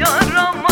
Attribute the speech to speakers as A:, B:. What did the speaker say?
A: yarama